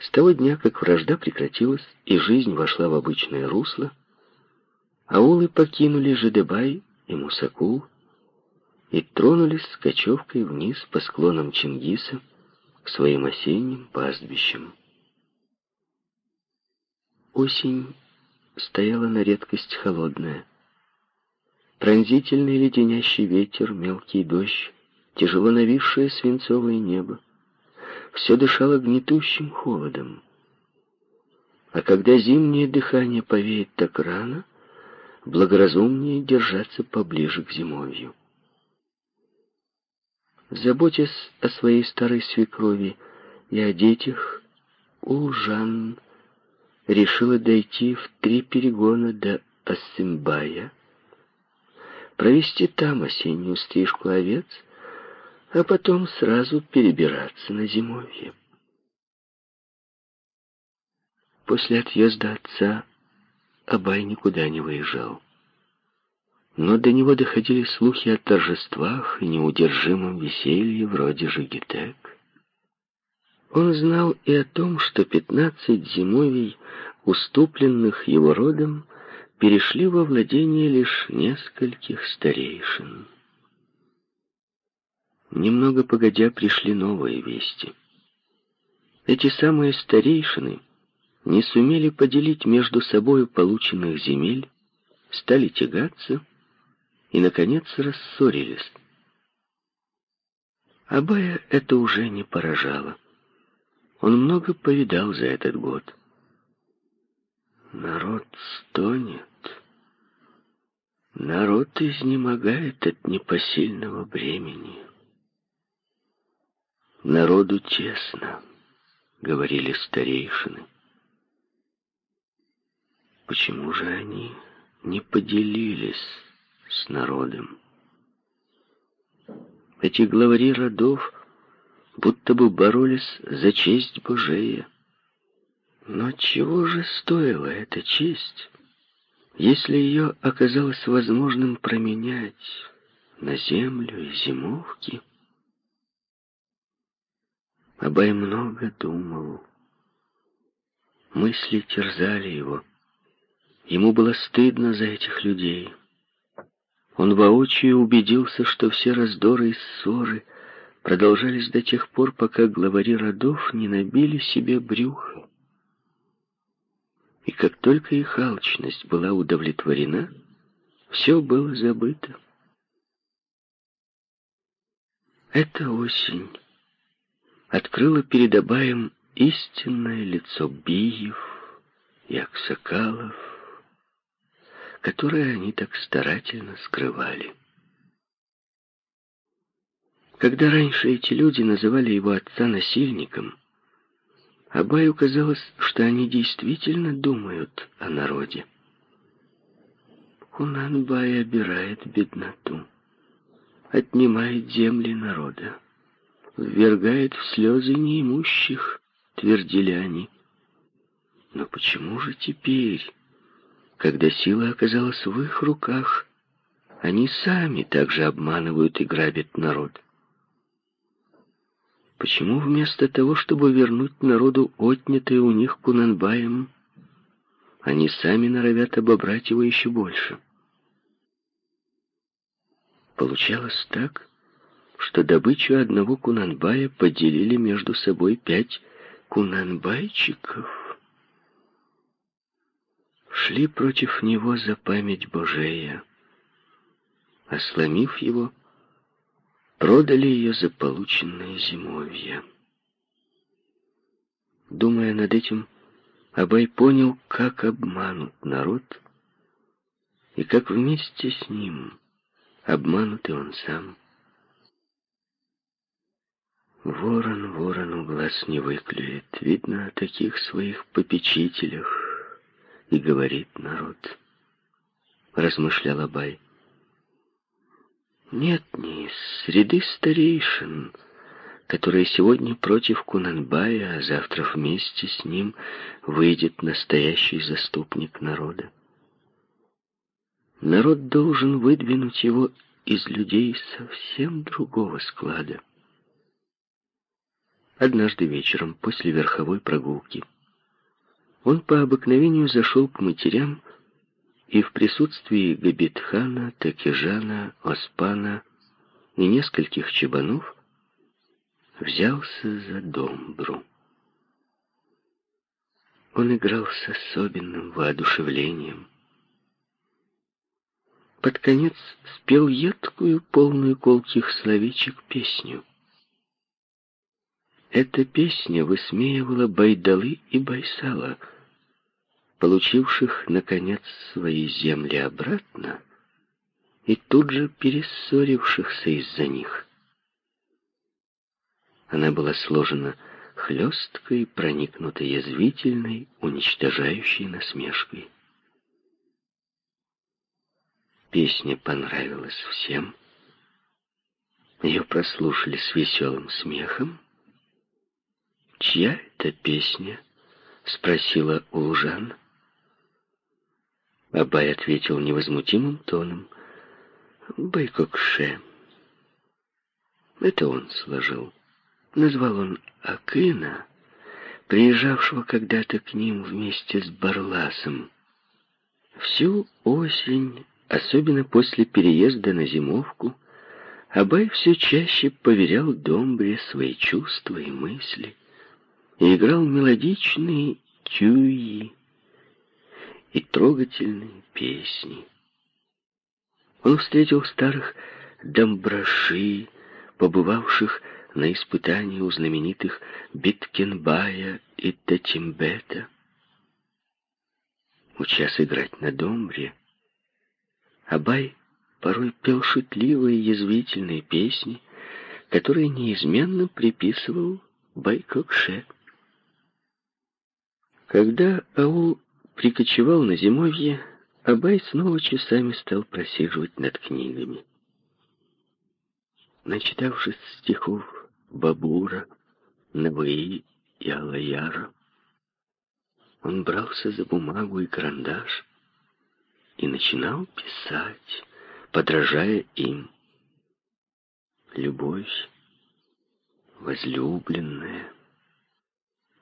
С того дня, как вражда прекратилась и жизнь вошла в обычное русло, аулы покинули Жидебай и Мусакул и тронулись с кочевкой вниз по склонам Чингиса к своим осенним пастбищам. Осень стояла на редкость холодная. Пронзительный леденящий ветер, мелкий дождь, тяжело нависшее свинцовое небо. Все дышало гнетущим холодом. А когда зимнее дыхание повеет так рано, благоразумнее держаться поближе к зимовью. Заботясь о своей старой свекрови и о детях, Улжан решила дойти в три перегона до Ассимбая, провести там осеннюю стрижку овец, а потом сразу перебираться на зимовье. После отъезда отца Абай никуда не выезжал. Но до него доходили слухи о торжествах и неудержимом веселье вроде Жигитек. Он знал и о том, что пятнадцать зимовий, уступленных его родом, перешли во владение лишь нескольких старейшин. Немного погодя пришли новые вести. Эти самые старейшины не сумели поделить между собой полученных земель, стали тягаться и, наконец, рассорились. Абая это уже не поражало. Он много повидал за этот год. Народ стонет. Народ изнемогает от непосильного бремени. Народу тесно, говорили старейшины. Почему же они не поделились с народом? Эти главари родов будто бы боролись за честь Божия. Но чего же стоила эта честь, если ее оказалось возможным променять на землю и зимовки? Абай много думал. Мысли терзали его. Ему было стыдно за этих людей. Он воочию убедился, что все раздоры и ссоры продолжались до тех пор, пока главари родов не набили себе брюхо. И как только их алчность была удовлетворена, все было забыто. Эта осень открыла перед Абаем истинное лицо Биев и Аксакалов, которое они так старательно скрывали. Когда раньше эти люди называли его отца насильником, Абаю казалось, что они действительно думают о народе. Кунанбай обирает бедноту, отнимает земли народа, ввергает в слезы неимущих, твердили они. Но почему же теперь, когда сила оказалась в их руках, они сами также обманывают и грабят народ? Почему вместо того, чтобы вернуть народу отнятое у них Кунанбаем, они сами норовят обобрать его еще больше? Получалось так, что добычу одного Кунанбая поделили между собой пять Кунанбайчиков. Шли против него за память Божея, а сломив его, продали ее за полученное зимовье. Думая над этим, Абай понял, как обманут народ, и как вместе с ним обманут и он сам. Ворон ворону глаз не выклюет, видно о таких своих попечителях, и говорит народ, размышлял Абай. Нет ни среды старейшин, которые сегодня против Кунанбая, а завтра вместе с ним выйдет настоящий заступник народа. Народ должен выдвинуть его из людей совсем другого склада. Однажды вечером после верховой прогулки он по обыкновению зашел к матерям и в присутствии Габитхана, Такижана, Оспана и нескольких чебанов взялся за домбру. Он играл с особенным воодушевлением. Под конец спел едкую, полную колких словечек песню. Эта песня высмеивала Байдалы и Байсала, получивших, наконец, свои земли обратно и тут же перессорившихся из-за них. Она была сложена хлесткой, проникнутой язвительной, уничтожающей насмешкой. Песня понравилась всем. Ее прослушали с веселым смехом. «Чья это песня?» — спросила Улжан. Абай ответил невозмутимым тоном. «Байкокше». Это он сложил. Назвал он Акына, приезжавшего когда-то к ним вместе с Барласом. Всю осень, особенно после переезда на зимовку, Абай все чаще поверял Домбре свои чувства и мысли и играл мелодичные тюи и трогательные песни. Он встретил старых домбраши, побывавших на испытании у знаменитых Биткенбая и Татимбета. Учась играть на домбре, Абай порой пел шутливые язвительные песни, которые неизменно приписывал Байкокше. Когда аул прикочевал на зимовье, Абай снова часами стал просиживать над книгами. Начитавшись стихов Бабура, Наваи и Алаяра, он брался за бумагу и карандаш и начинал писать, подражая им. Любовь, возлюбленная.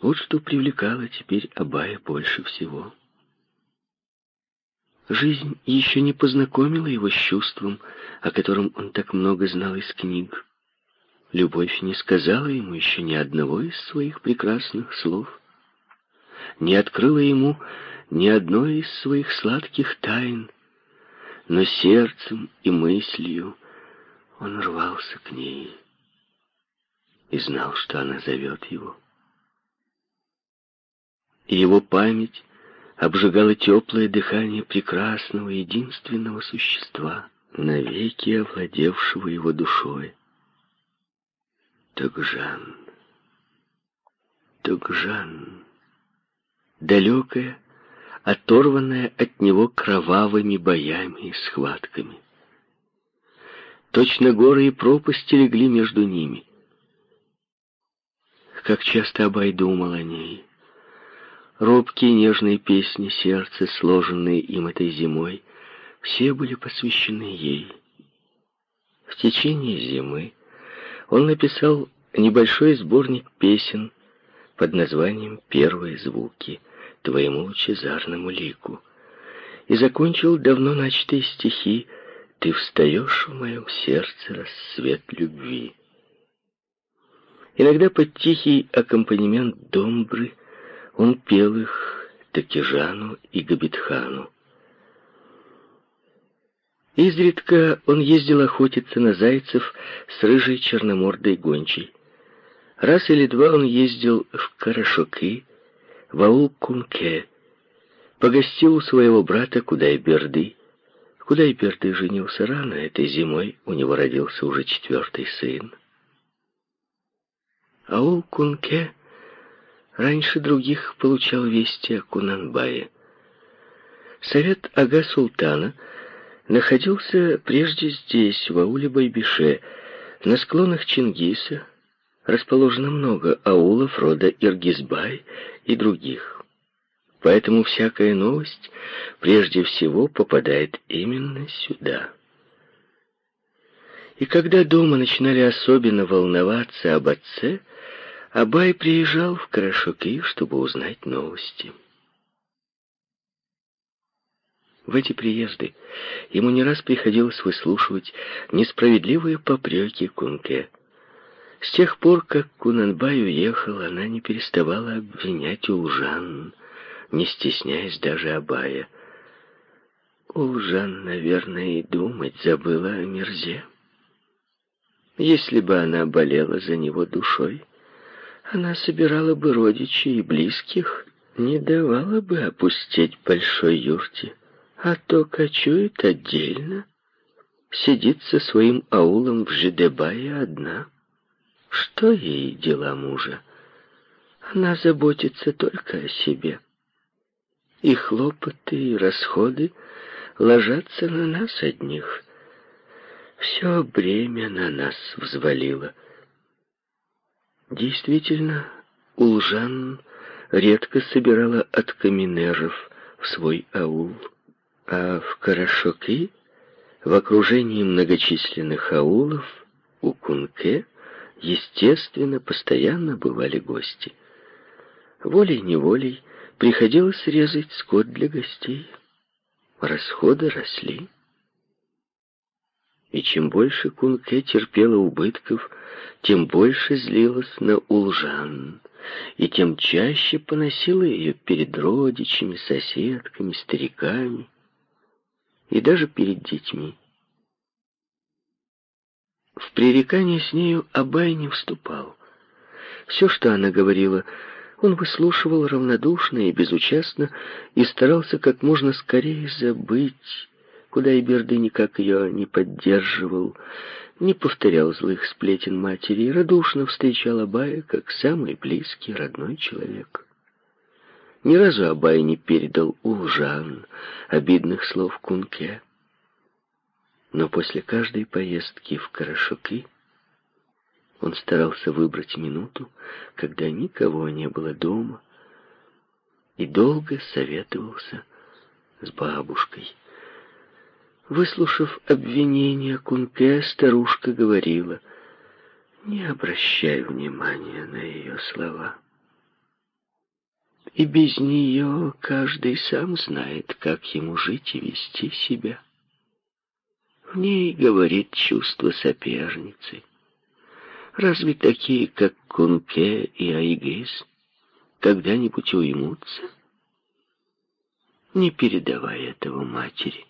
Вот что привлекало теперь Абая больше всего. Жизнь еще не познакомила его с чувством, о котором он так много знал из книг. Любовь не сказала ему еще ни одного из своих прекрасных слов, не открыла ему ни одной из своих сладких тайн, но сердцем и мыслью он рвался к ней и знал, что она зовет его. Его память обжигало теплое дыхание прекрасного, единственного существа, навеки овладевшего его душой. Тогжан, Тогжан, далекая, оторванная от него кровавыми боями и схватками. Точно горы и пропасти легли между ними. Как часто Абай думал о ней, Робкие нежные песни сердца, сложенные им этой зимой, все были посвящены ей. В течение зимы он написал небольшой сборник песен под названием «Первые звуки» твоему лучезарному лику и закончил давно начатые стихи «Ты встаешь в моем сердце рассвет любви». Иногда под тихий аккомпанемент домбры он пел их Такижану и Габитхану. Изредка он ездил охотиться на зайцев с рыжей черномордой гончей. Раз или два он ездил в Карашоки, в аул Кунке, погостил у своего брата Кудай-Берды. Кудай-Берды женился рано, этой зимой у него родился уже четвертый сын. Аул Кунке раньше других получал вести о Кунанбае. Совет Ага Султана находился прежде здесь, в ауле Байбише, на склонах Чингиса, расположено много аулов рода Иргизбай и других. Поэтому всякая новость прежде всего попадает именно сюда. И когда дома начинали особенно волноваться об отце, Абай приезжал в Карашуки, чтобы узнать новости. В эти приезды ему не раз приходилось выслушивать несправедливые попреки Кунке. С тех пор, как Кунанбай уехал, она не переставала обвинять Улжан, не стесняясь даже Абая. Улжан, наверное, и думать забыла о Мирзе. Если бы она болела за него душой, она собирала бы родичей и близких, не давала бы опустить большой юрте, а то кочует отдельно, сидит со своим аулом в Жидебае одна. Что ей дела мужа? Она заботится только о себе. И хлопоты, и расходы ложатся на нас одних. Все бремя на нас взвалило. Действительно, Улжан редко собирала от каменеров в свой аул, а в Карашоки, в окружении многочисленных аулов, у Кунке, естественно, постоянно бывали гости. Волей-неволей приходилось резать скот для гостей. Расходы росли. И чем больше Кунке терпела убытков, тем больше злилась на Улжан, и тем чаще поносила ее перед родичами, соседками, стариками и даже перед детьми. В пререкание с нею Абай не вступал. Все, что она говорила, он выслушивал равнодушно и безучастно и старался как можно скорее забыть, куда и Берды никак ее не поддерживал, не повторял злых сплетен матери и радушно встречал Абая как самый близкий родной человек. Ни разу Абай не передал Улжан обидных слов Кунке. Но после каждой поездки в Карашуки он старался выбрать минуту, когда никого не было дома, и долго советовался с бабушкой. Выслушав обвинения Кунке, старушка говорила, «Не обращай внимания на ее слова. И без нее каждый сам знает, как ему жить и вести себя. В ней говорит чувство соперницы. Разве такие, как Кунке и Айгис, когда-нибудь уймутся? Не передавай этого матери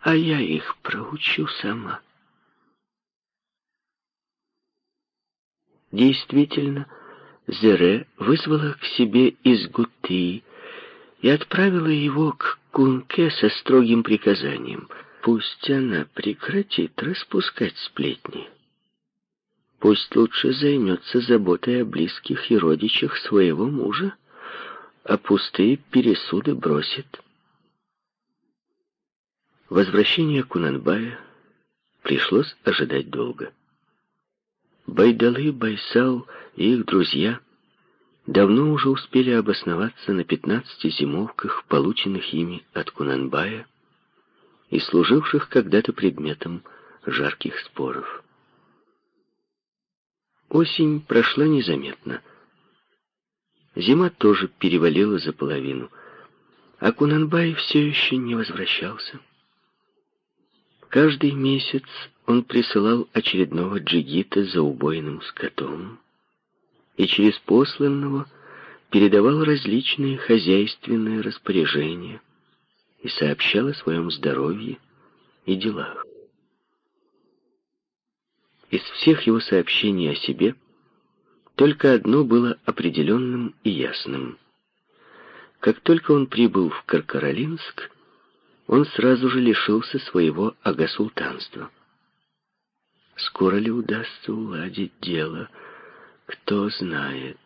а я их проучу сама. Действительно, Зере вызвала к себе из Гуты и отправила его к Кунке со строгим приказанием. Пусть она прекратит распускать сплетни. Пусть лучше займется заботой о близких и родичах своего мужа, а пустые пересуды бросит. Возвращение Кунанбая пришлось ожидать долго. Байдалы, Байсал и их друзья давно уже успели обосноваться на пятнадцати зимовках, полученных ими от Кунанбая и служивших когда-то предметом жарких споров. Осень прошла незаметно. Зима тоже перевалила за половину, а Кунанбай все еще не возвращался. Каждый месяц он присылал очередного джигита за убойным скотом и через посланного передавал различные хозяйственные распоряжения и сообщал о своем здоровье и делах. Из всех его сообщений о себе только одно было определенным и ясным. Как только он прибыл в Каркаролинск, он сразу же лишился своего агасултанства. Скоро ли удастся уладить дело, кто знает.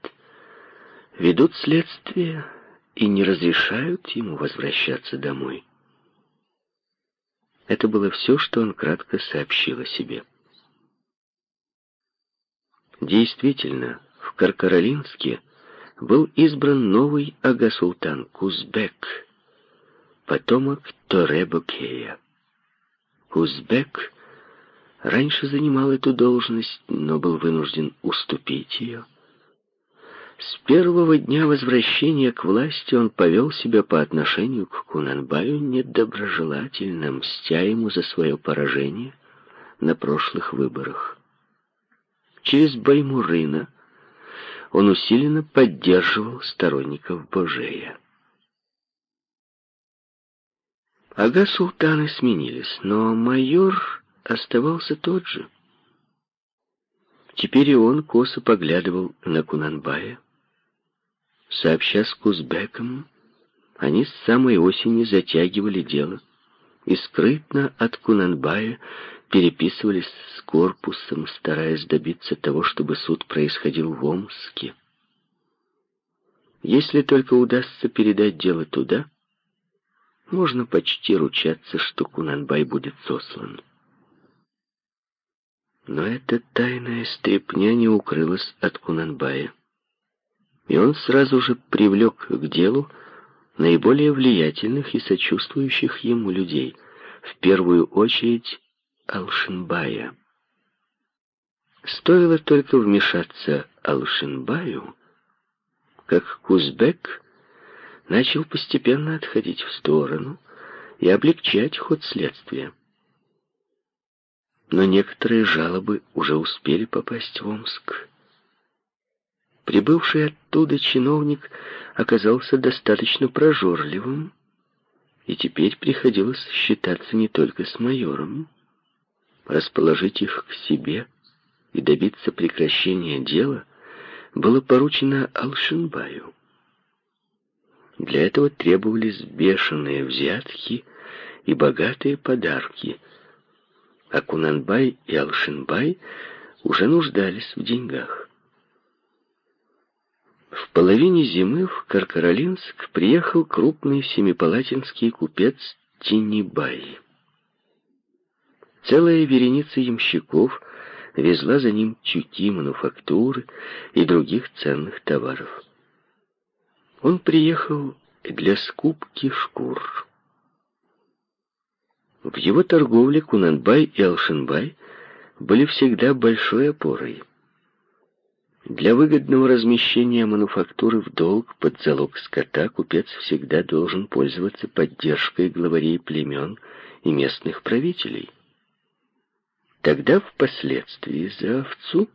Ведут следствие и не разрешают ему возвращаться домой. Это было все, что он кратко сообщил о себе. Действительно, в Каркаролинске был избран новый агасултан Кузбек, потомок Торебокея. Узбек раньше занимал эту должность, но был вынужден уступить ее. С первого дня возвращения к власти он повел себя по отношению к Кунанбаю недоброжелательно, мстя ему за свое поражение на прошлых выборах. Через Баймурына он усиленно поддерживал сторонников Божея. Ага султаны сменились, но майор оставался тот же. Теперь и он косо поглядывал на Кунанбая. Сообща с Кузбеком, они с самой осени затягивали дело и скрытно от Кунанбая переписывались с корпусом, стараясь добиться того, чтобы суд происходил в Омске. Если только удастся передать дело туда, можно почти ручаться, что Кунанбай будет сослан. Но эта тайная стрепня не укрылась от Кунанбая. И он сразу же привлек к делу наиболее влиятельных и сочувствующих ему людей, в первую очередь Алшинбая. Стоило только вмешаться Алшинбаю, как Кузбек начал постепенно отходить в сторону и облегчать ход следствия но некоторые жалобы уже успели попасть в Омск. Прибывший оттуда чиновник оказался достаточно прожорливым, и теперь приходилось считаться не только с майором, расположить их к себе и добиться прекращения дела было поручено Алшинбаю. Для этого требовались бешеные взятки и богатые подарки – а Кунанбай и Алшинбай уже нуждались в деньгах. В половине зимы в Каркаролинск приехал крупный семипалатинский купец Тинибай. Целая вереница ямщиков везла за ним тюки, мануфактуры и других ценных товаров. Он приехал для скупки шкур. В его торговле Кунанбай и Алшинбай были всегда большой опорой. Для выгодного размещения мануфактуры в долг под залог скота купец всегда должен пользоваться поддержкой главарей племен и местных правителей. Тогда впоследствии за овцу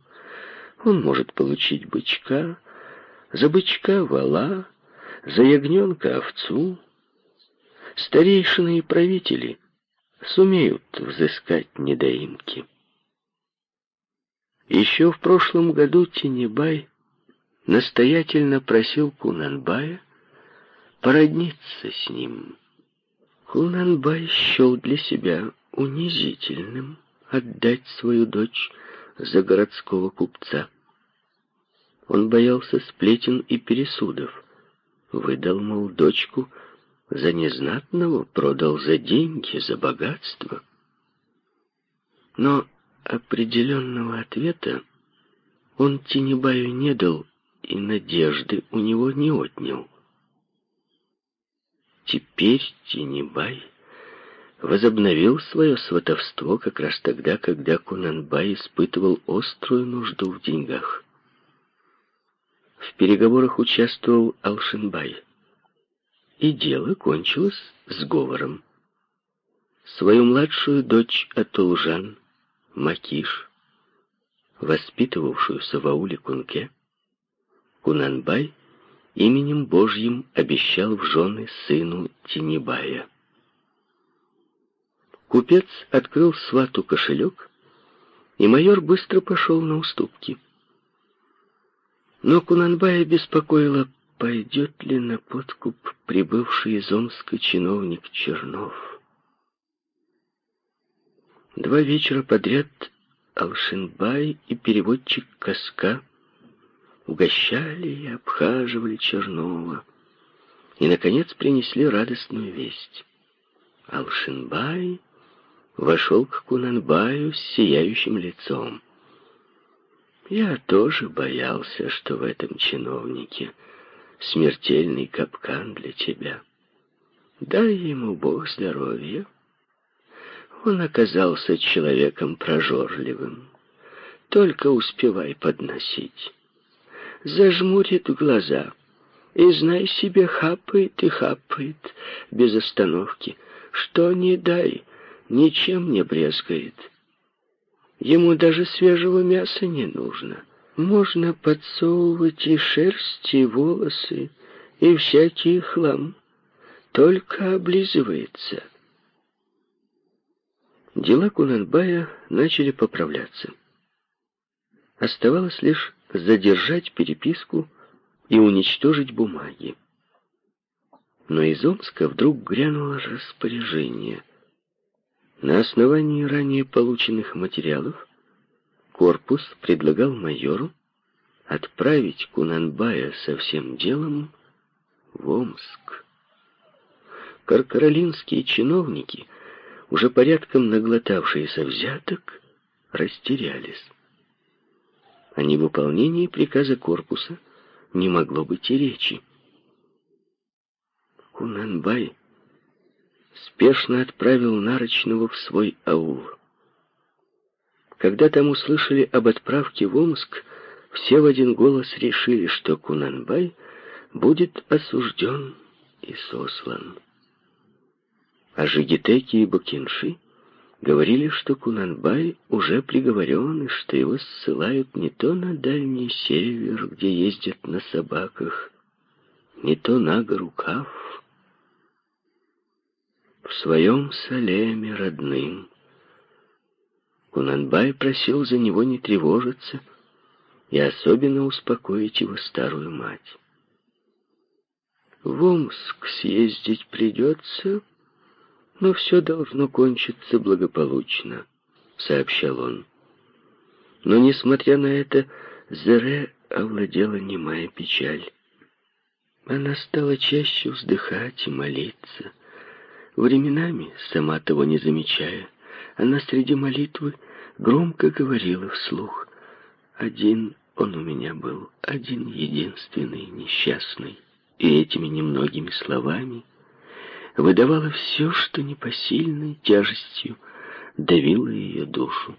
он может получить бычка, за бычка вала, за ягненка овцу. Старейшины и правители — сумеют взыскать недоимки. Еще в прошлом году Тенебай настоятельно просил Кунанбая породниться с ним. Кунанбай счел для себя унизительным отдать свою дочь за городского купца. Он боялся сплетен и пересудов. Выдал, мол, дочку за незнатного продал за деньги, за богатство. Но определенного ответа он Тинебаю не дал и надежды у него не отнял. Теперь Тинебай возобновил свое сватовство как раз тогда, когда Кунанбай испытывал острую нужду в деньгах. В переговорах участвовал Алшинбай и дело кончилось сговором. Свою младшую дочь Атулжан, Макиш, воспитывавшуюся в ауле Кунке, Кунанбай именем Божьим обещал в жены сыну Тинибая. Купец открыл свату кошелек, и майор быстро пошел на уступки. Но Кунанбая беспокоило пойдет ли на подкуп прибывший из Омска чиновник Чернов. Два вечера подряд Алшинбай и переводчик Каска угощали и обхаживали Чернова, и, наконец, принесли радостную весть. Алшинбай вошел к Кунанбаю с сияющим лицом. Я тоже боялся, что в этом чиновнике смертельный капкан для тебя. Дай ему Бог здоровья. Он оказался человеком прожорливым. Только успевай подносить. Зажмурит глаза и, знай себе, хапает и хапает без остановки. Что не дай, ничем не брезгает. Ему даже свежего мяса не нужно. Можно подсовывать и шерсть, и волосы, и всякий хлам. Только облизывается. Дела Кунанбая начали поправляться. Оставалось лишь задержать переписку и уничтожить бумаги. Но из Омска вдруг грянуло распоряжение. На основании ранее полученных материалов корпус предлагал майору отправить Кунанбая со всем делом в Омск. Каркаролинские чиновники, уже порядком наглотавшиеся взяток, растерялись. О невыполнении приказа корпуса не могло быть и речи. Кунанбай спешно отправил Нарочного в свой аул. Когда там услышали об отправке в Омск, все в один голос решили, что Кунанбай будет осужден и сослан. А Жигитеки и Букинши Говорили, что Кунанбай уже приговорен, и что его ссылают не то на дальний север, где ездят на собаках, не то на гору Каф. В своем Салеме родным Кунанбай просил за него не тревожиться и особенно успокоить его старую мать. В Омск съездить придется, — но все должно кончиться благополучно, сообщал он. Но, несмотря на это, Зере овладела немая печаль. Она стала чаще вздыхать и молиться. Временами, сама того не замечая, она среди молитвы громко говорила вслух. Один он у меня был, один единственный, несчастный. И этими немногими словами выдавала все, что непосильной тяжестью давило ее душу.